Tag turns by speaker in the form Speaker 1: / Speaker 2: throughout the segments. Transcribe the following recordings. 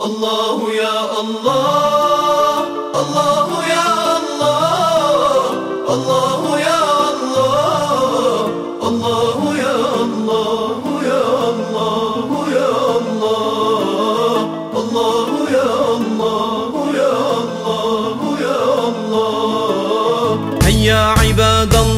Speaker 1: الله يا الله الله يا الله الله يا الله الله يا الله يا الله يا الله الله يا الله يا الله يا الله.
Speaker 2: هيا عباد الله.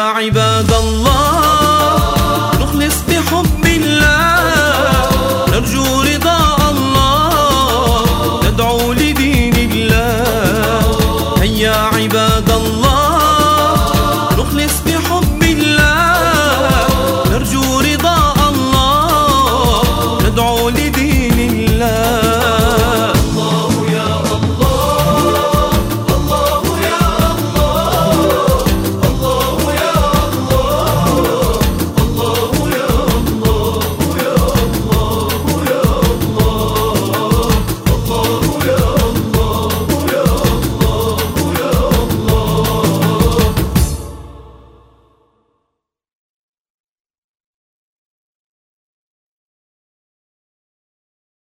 Speaker 2: عباد الله نخلص بحب الله نرجو رضا الله ندعو لدين الله. هيا عباد الله نخلص بحب الله نرجو رضا الله ندعو لدين